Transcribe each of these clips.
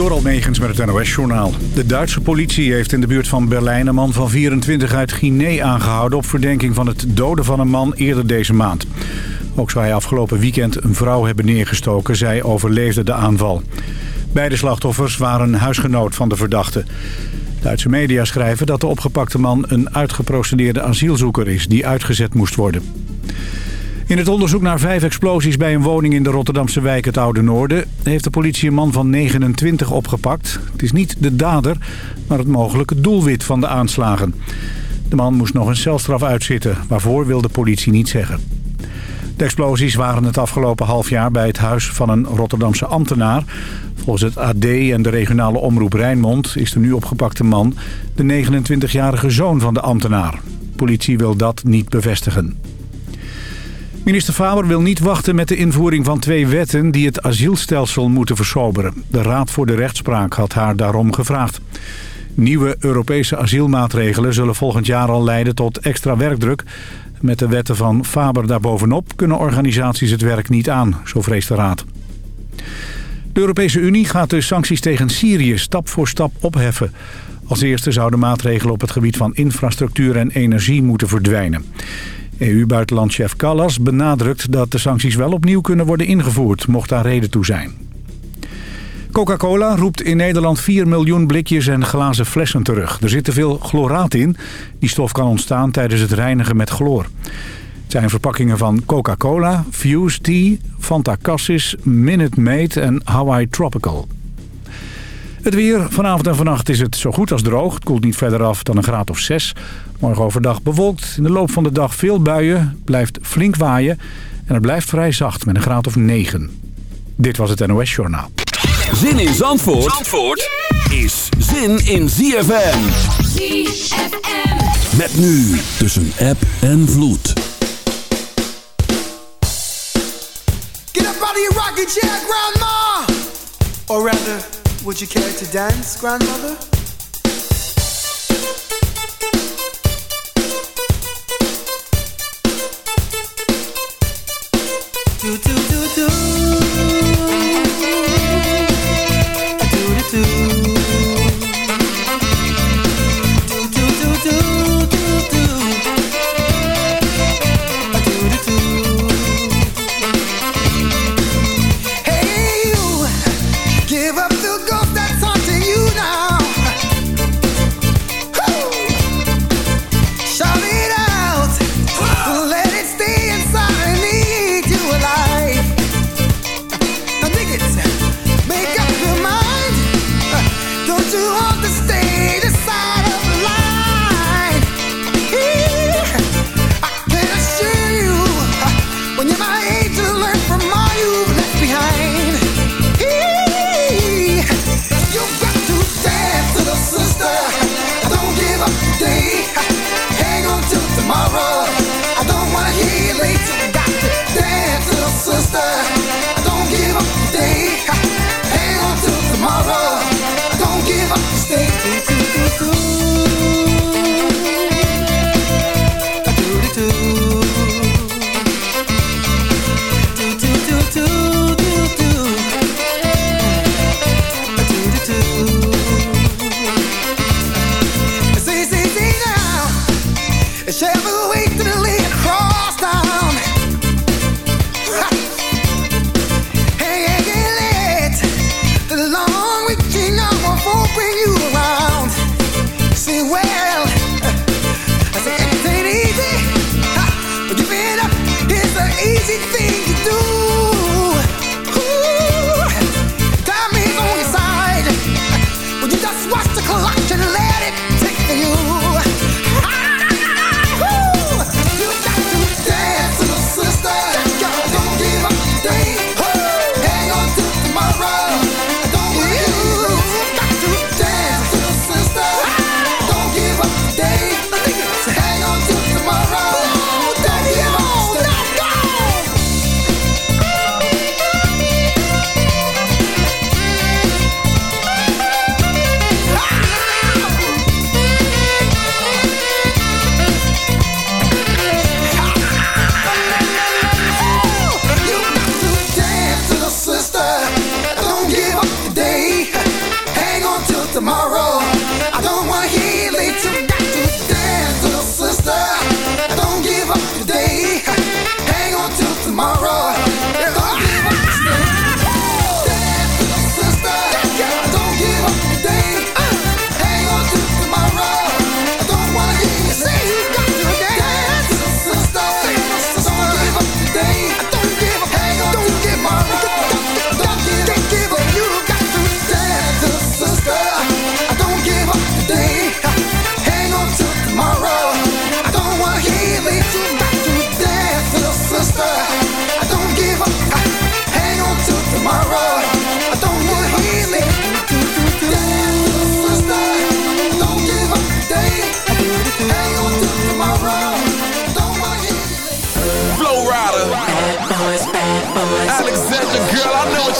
Door Almegens met het NOS-journaal. De Duitse politie heeft in de buurt van Berlijn een man van 24 uit Guinea aangehouden... op verdenking van het doden van een man eerder deze maand. Ook zou hij afgelopen weekend een vrouw hebben neergestoken. Zij overleefde de aanval. Beide slachtoffers waren huisgenoot van de verdachte. Duitse media schrijven dat de opgepakte man een uitgeprocedeerde asielzoeker is... die uitgezet moest worden. In het onderzoek naar vijf explosies bij een woning in de Rotterdamse wijk het Oude Noorden... heeft de politie een man van 29 opgepakt. Het is niet de dader, maar het mogelijke doelwit van de aanslagen. De man moest nog een celstraf uitzitten, waarvoor wil de politie niet zeggen. De explosies waren het afgelopen half jaar bij het huis van een Rotterdamse ambtenaar. Volgens het AD en de regionale omroep Rijnmond is de nu opgepakte man... de 29-jarige zoon van de ambtenaar. De politie wil dat niet bevestigen. Minister Faber wil niet wachten met de invoering van twee wetten... die het asielstelsel moeten versoberen. De Raad voor de Rechtspraak had haar daarom gevraagd. Nieuwe Europese asielmaatregelen zullen volgend jaar al leiden tot extra werkdruk. Met de wetten van Faber daarbovenop kunnen organisaties het werk niet aan, zo vreest de Raad. De Europese Unie gaat de sancties tegen Syrië stap voor stap opheffen. Als eerste zouden maatregelen op het gebied van infrastructuur en energie moeten verdwijnen. EU-buitenlandchef Callas benadrukt dat de sancties wel opnieuw kunnen worden ingevoerd, mocht daar reden toe zijn. Coca-Cola roept in Nederland 4 miljoen blikjes en glazen flessen terug. Er zit te veel chloraat in. Die stof kan ontstaan tijdens het reinigen met chloor. Het zijn verpakkingen van Coca-Cola, Fuse Tea, Fanta Cassis, Minute Maid en Hawaii Tropical. Het weer. Vanavond en vannacht is het zo goed als droog. Het koelt niet verder af dan een graad of 6. Morgen overdag bewolkt. In de loop van de dag veel buien. blijft flink waaien. En het blijft vrij zacht met een graad of 9. Dit was het NOS Journaal. Zin in Zandvoort, Zandvoort is zin in ZFM. ZFM. Met nu tussen app en vloed. Get up out of your rocking chair, grandma! Or rather, would you care to dance, grandmother? Do, do,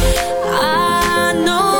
night. Some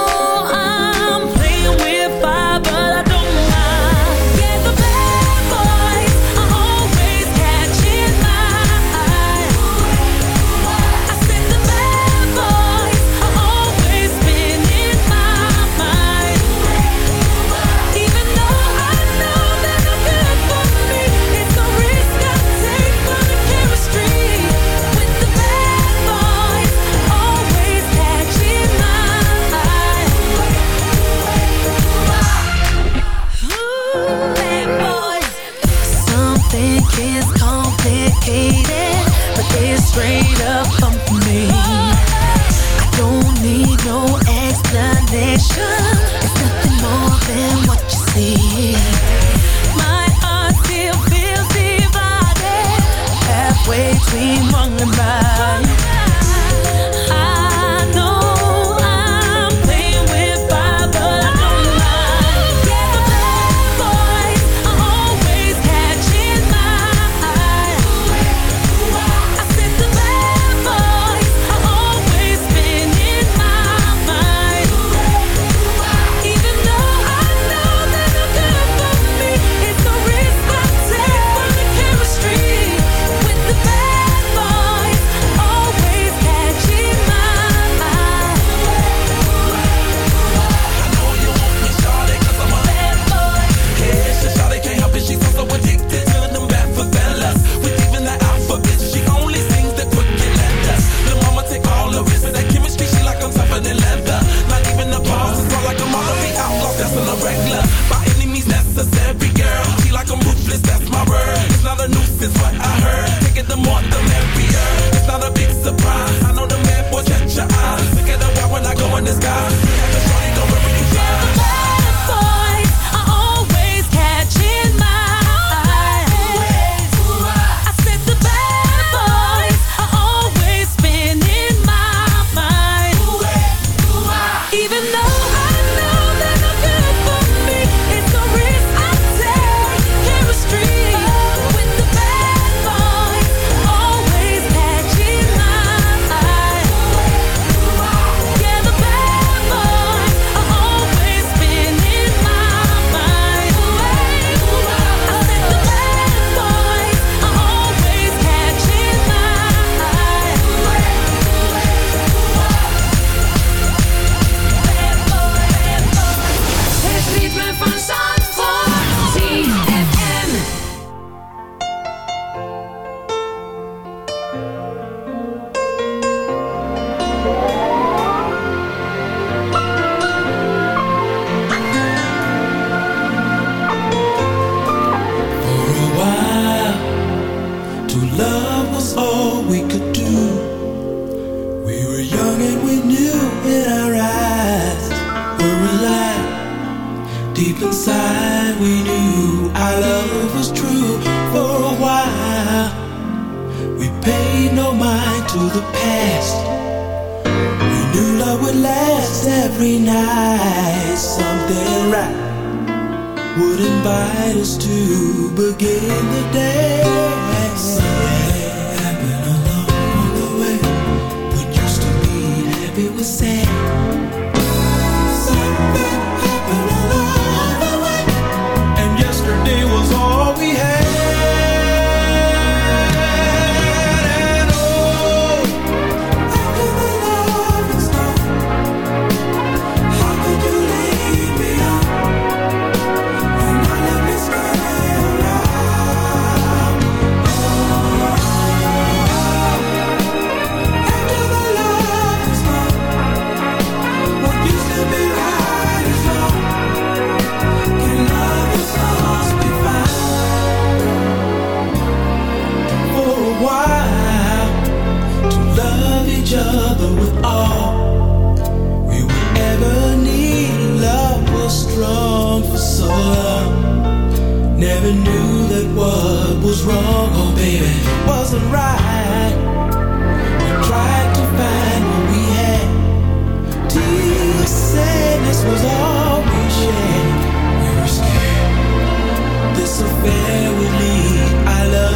affair with me. I love.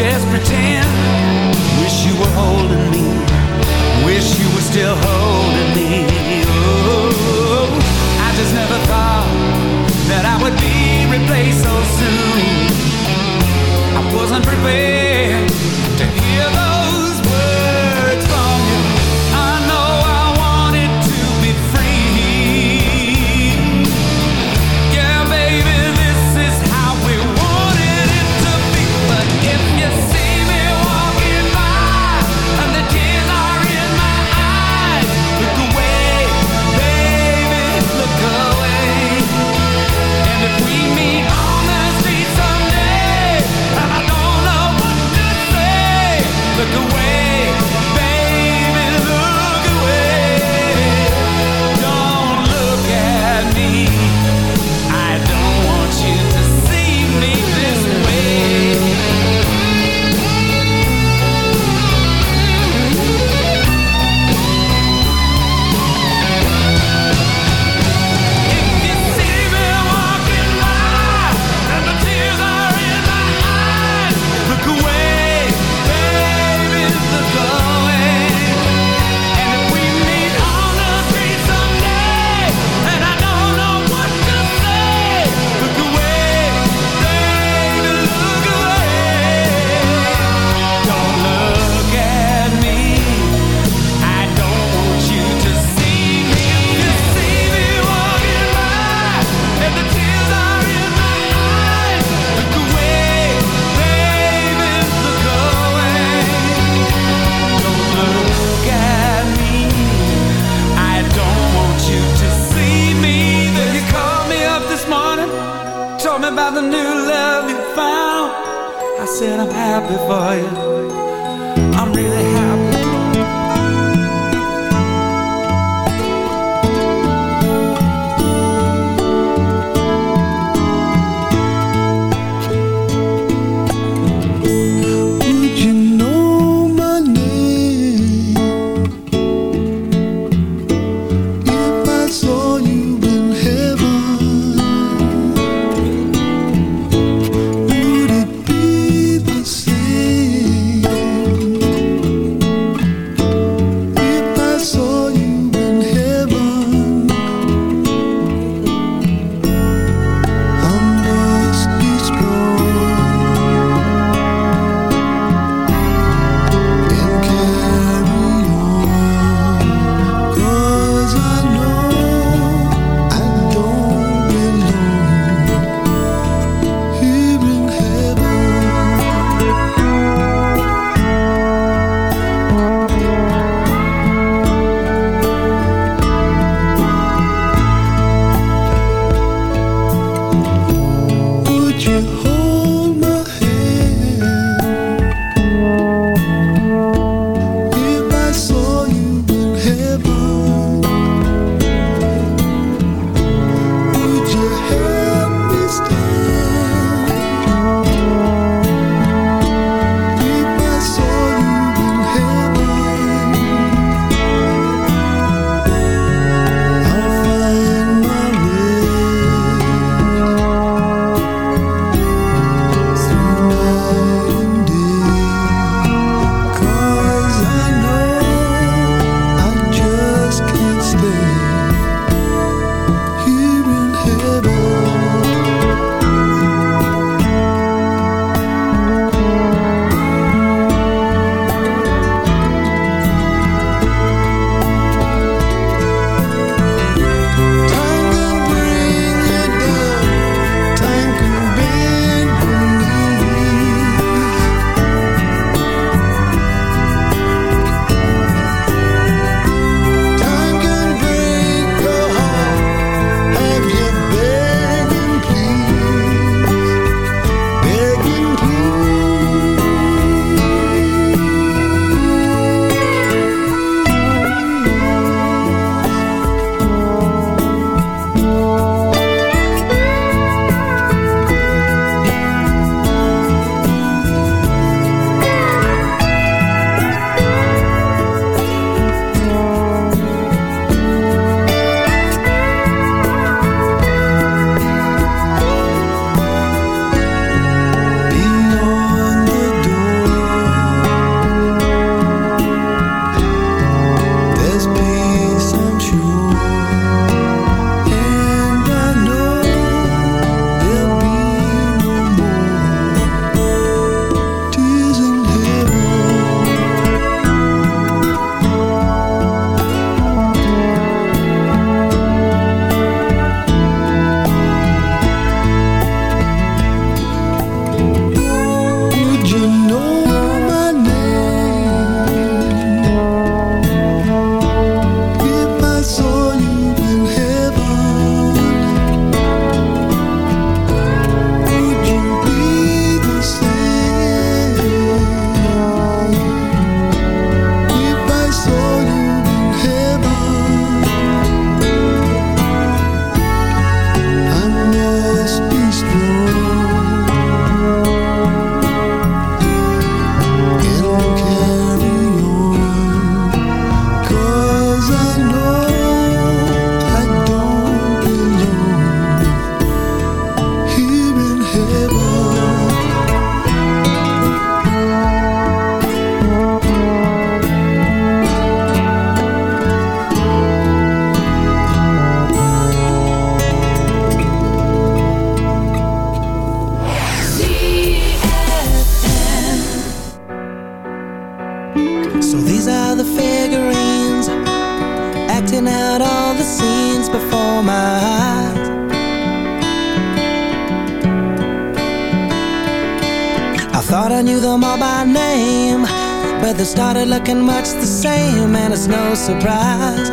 just pretend. Wish you were holding me. Wish you were still holding me. Oh, I just never thought that I would be replaced so soon. I wasn't prepared. about the new love you found. I said, I'm happy for you. I'm really happy. That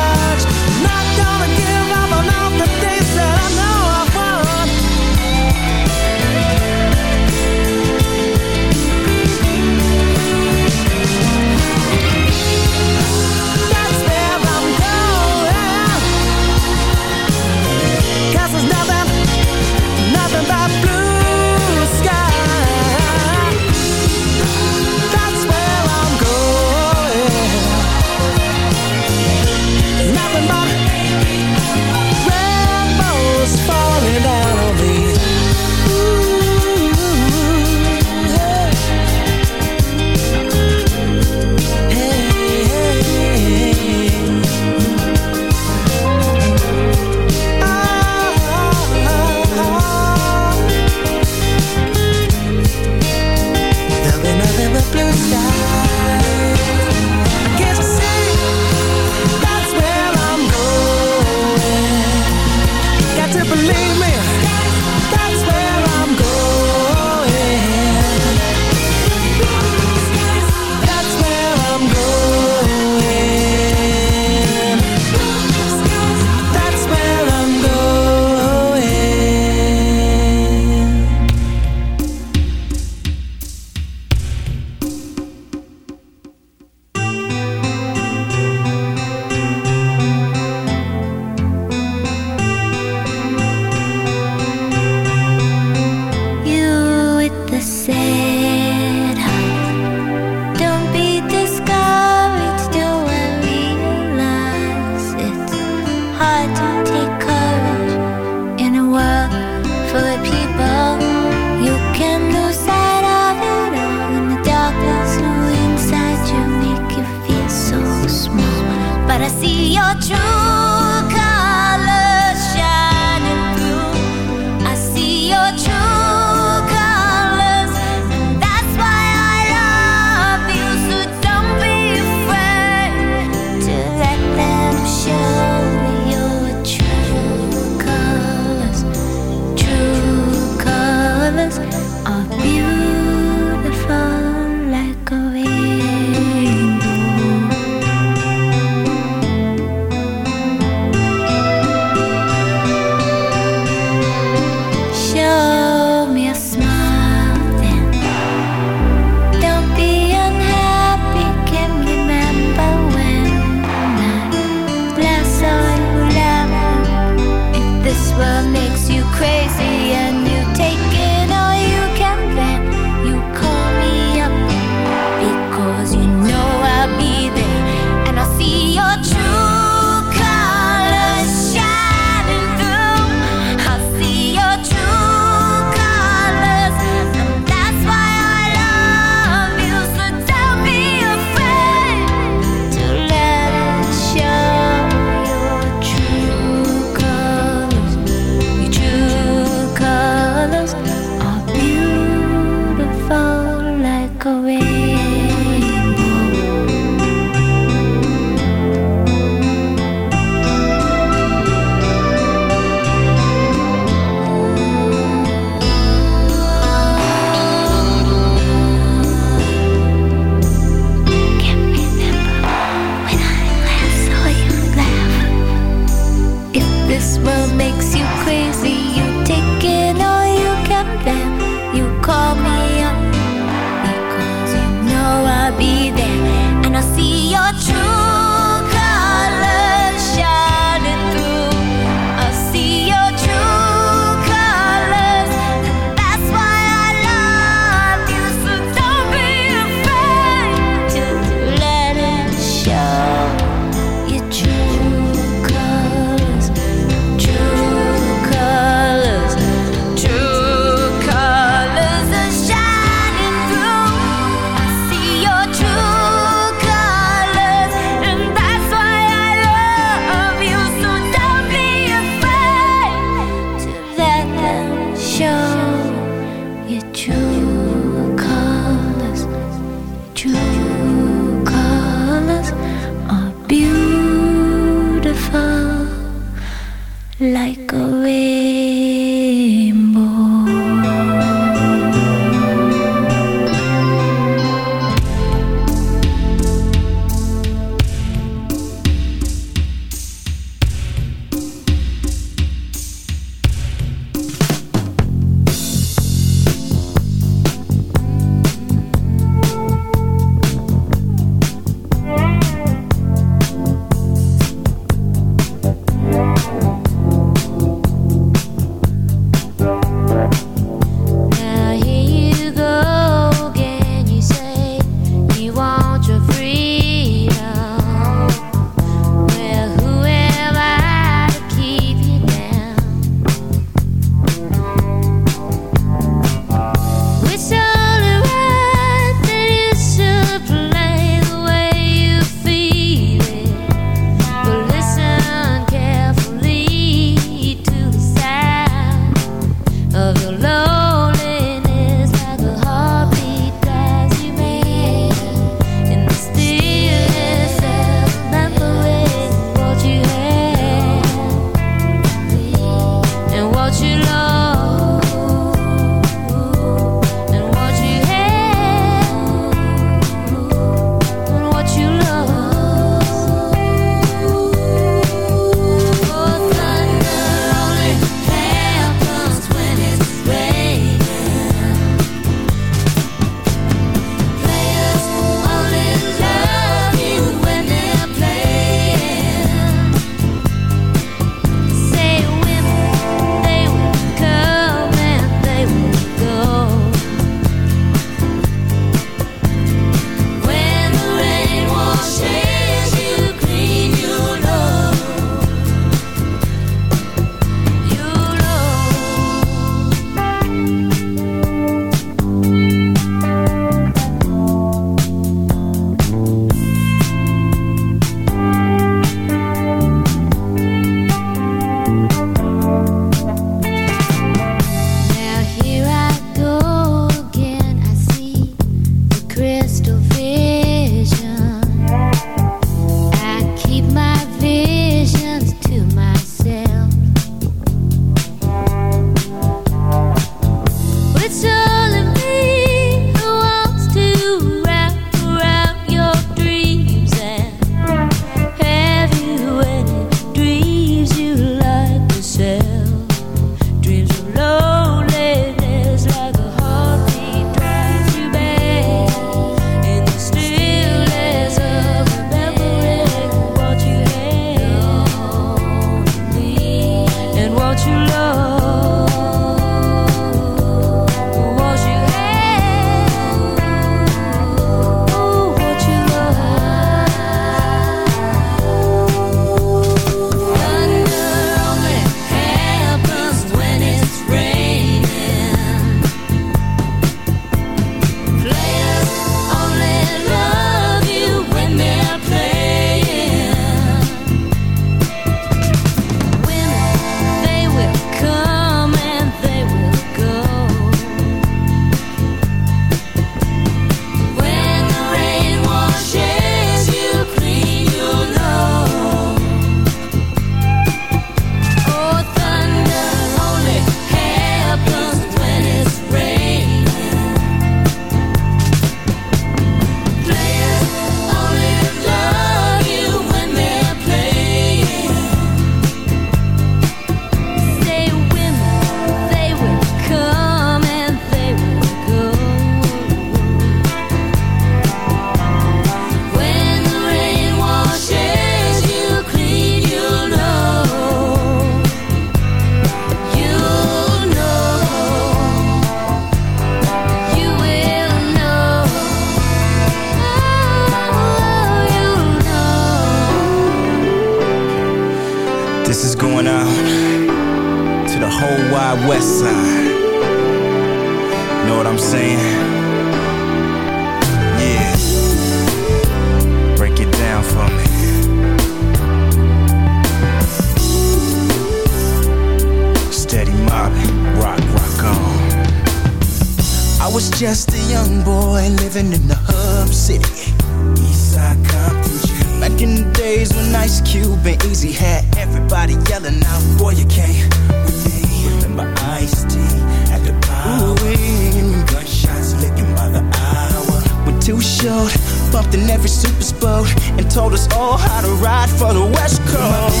sport and told us all how to ride for the West Coast.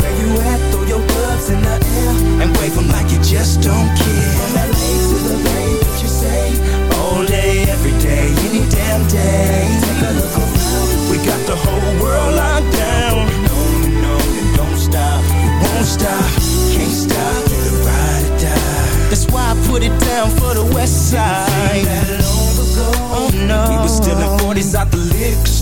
Where you at? Throw your gloves in the air and wave them like you just don't care. From LA to the Bay, what you say? All day, every day, any damn day. Take a look around. We got the whole world locked down. No, no, and don't stop. You won't stop. Can't stop. You ride or die. That's why I put it down for the West Side. Oh no. We was stealing 40s out the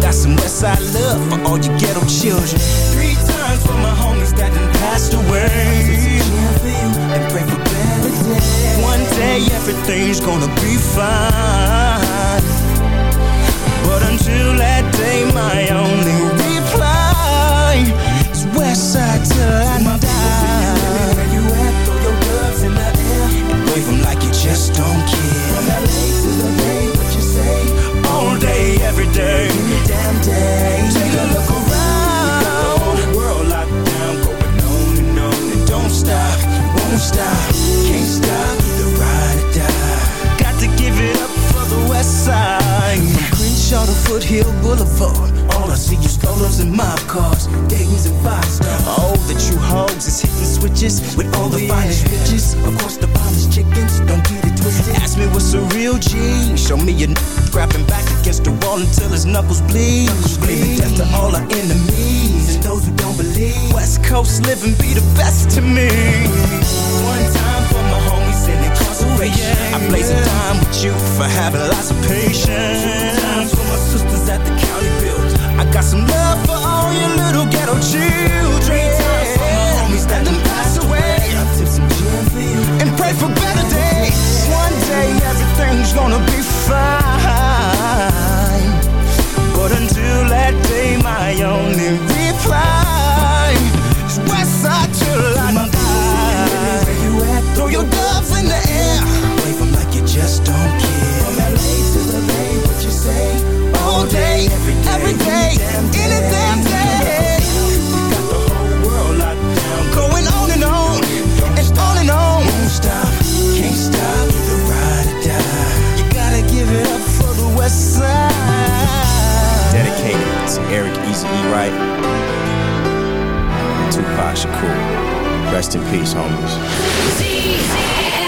Got some Westside love for all you ghetto children. Three times for my homies that done passed away. And pray for better days. One day everything's gonna be fine. But until that day, my only reply is Westside till I die. Where you at? Throw your gloves in the air and wave like you just don't care. Every day, damn day. Take a look around. The whole world locked down, going on and on and don't stop, won't stop, can't stop. Either ride or die. Got to give it up for the West Side. From Crenshaw to Foothill Boulevard. All I see is strollers and mob cars, Dayton's and five stars. Oh, the true hogs is hitting switches with all the finest oh, bitches. Of course, the me what's a real G. Show me n- grabbing back against the wall until his knuckles bleed. Screaming death to all our enemies and those who don't believe. West Coast living be the best to me. One time for my homies in incarceration. I blaze a dime with you for having lots of patience. Two times for my sisters at the county build. I got some love for all you little ghetto children. Three times for my homies that done passed away. I tip some gin for you and pray for better days. One day everything's gonna be fine. But until that day, my only reply is Westside till I die. Where you at? Throw your gloves Easy E. Wright Tupac Shakur. Rest in peace, homies.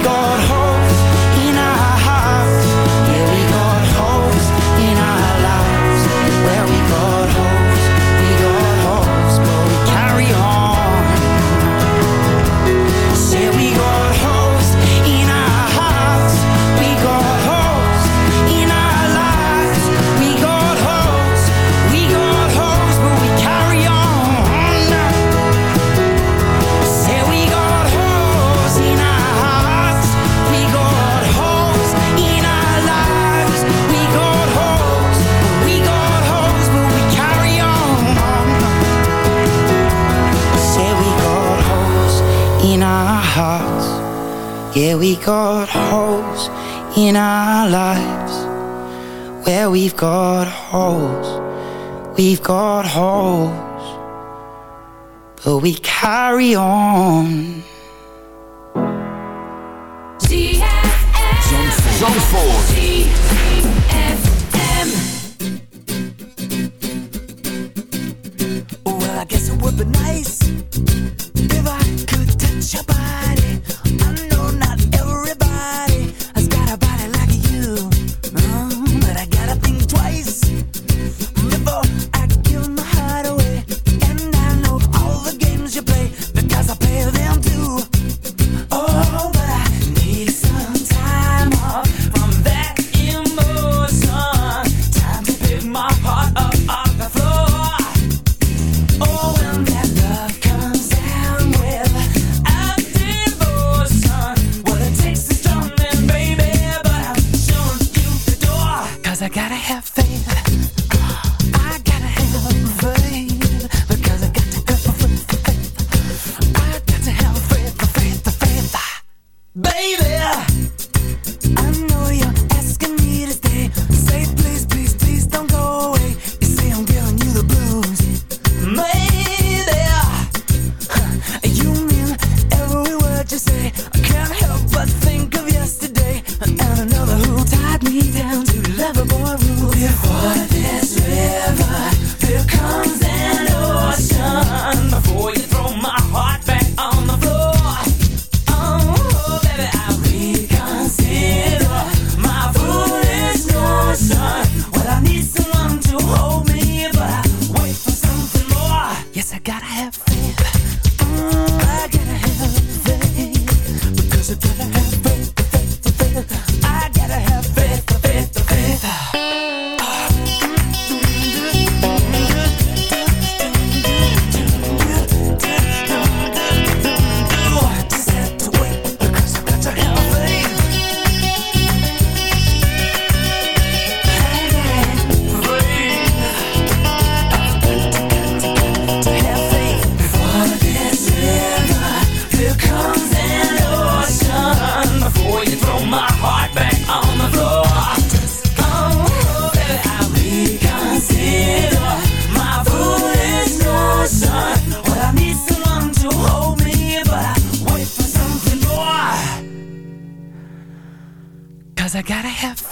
Got holes Yeah, we got holes in our lives. Where we've got holes, we've got holes. But we carry on. Well, I guess it would be nice if I could touch your body. I gotta have